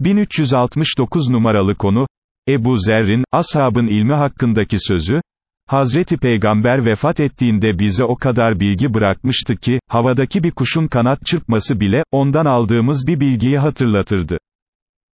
1369 numaralı konu, Ebu Zerrin, ashabın ilmi hakkındaki sözü, Hazreti Peygamber vefat ettiğinde bize o kadar bilgi bırakmıştı ki, havadaki bir kuşun kanat çırpması bile, ondan aldığımız bir bilgiyi hatırlatırdı.